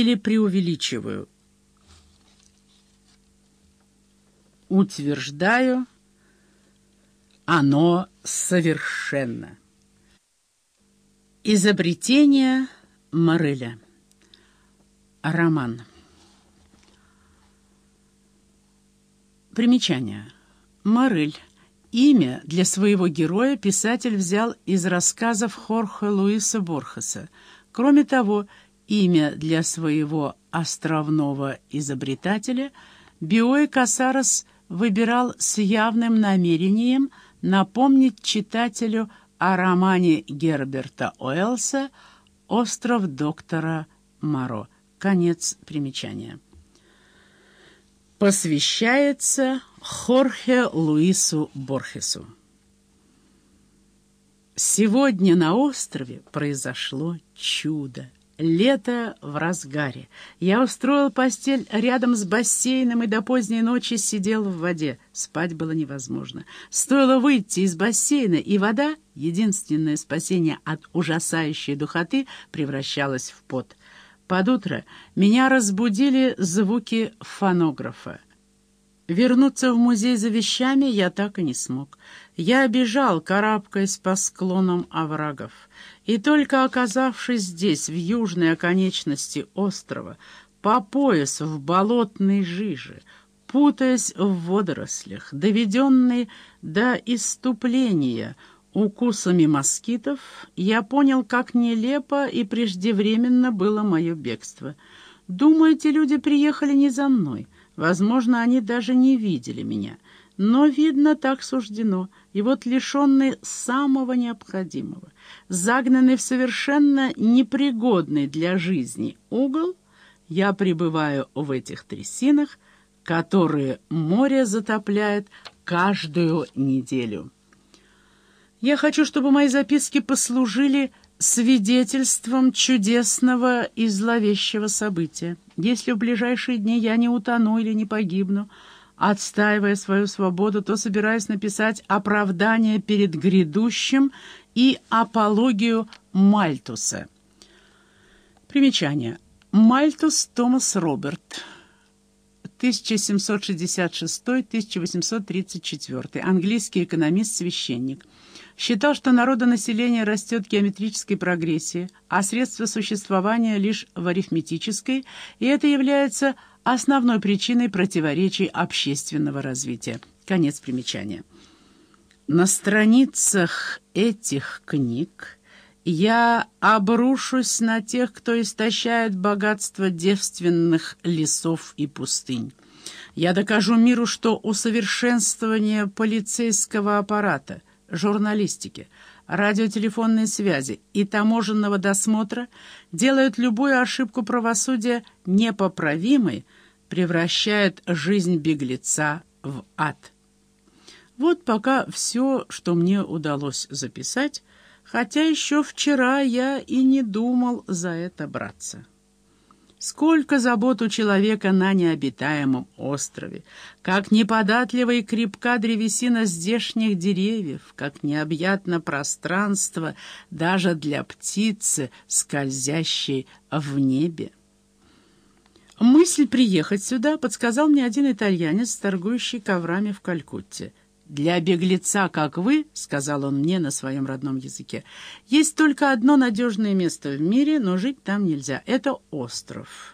или преувеличиваю? Утверждаю, оно совершенно. Изобретение Мореля. Роман. Примечание. Морель. Имя для своего героя писатель взял из рассказов Хорхе Луиса Борхеса. Кроме того, имя для своего островного изобретателя Биоэ Касарос выбирал с явным намерением напомнить читателю о романе Герберта Уэллса «Остров доктора Моро». Конец примечания посвящается Хорхе Луису Борхесу. Сегодня на острове произошло чудо. Лето в разгаре. Я устроил постель рядом с бассейном и до поздней ночи сидел в воде. Спать было невозможно. Стоило выйти из бассейна, и вода, единственное спасение от ужасающей духоты, превращалась в пот. Под утро меня разбудили звуки фонографа. Вернуться в музей за вещами я так и не смог. Я бежал, карабкаясь по склонам оврагов. И только оказавшись здесь, в южной оконечности острова, по пояс в болотной жиже, путаясь в водорослях, доведенный до иступления — укусами москитов, я понял, как нелепо и преждевременно было мое бегство. Думаю, эти люди приехали не за мной. Возможно, они даже не видели меня. Но, видно, так суждено. И вот лишенный самого необходимого, загнанный в совершенно непригодный для жизни угол, я пребываю в этих трясинах, которые море затопляет каждую неделю. Я хочу, чтобы мои записки послужили свидетельством чудесного и зловещего события. Если в ближайшие дни я не утону или не погибну, отстаивая свою свободу, то собираюсь написать оправдание перед грядущим и апологию Мальтуса. Примечание. Мальтус Томас Роберт, 1766-1834, английский экономист-священник считал, что народонаселение растет в геометрической прогрессии, а средства существования лишь в арифметической, и это является основной причиной противоречий общественного развития. Конец примечания. На страницах этих книг я обрушусь на тех, кто истощает богатство девственных лесов и пустынь. Я докажу миру, что усовершенствование полицейского аппарата – журналистики, радиотелефонной связи и таможенного досмотра делают любую ошибку правосудия непоправимой, превращает жизнь беглеца в ад. Вот пока все, что мне удалось записать, хотя еще вчера я и не думал за это браться. Сколько забот у человека на необитаемом острове, как неподатлива и крепка древесина здешних деревьев, как необъятно пространство даже для птицы, скользящей в небе. Мысль приехать сюда подсказал мне один итальянец, торгующий коврами в Калькутте — «Для беглеца, как вы, — сказал он мне на своем родном языке, — есть только одно надежное место в мире, но жить там нельзя. Это остров.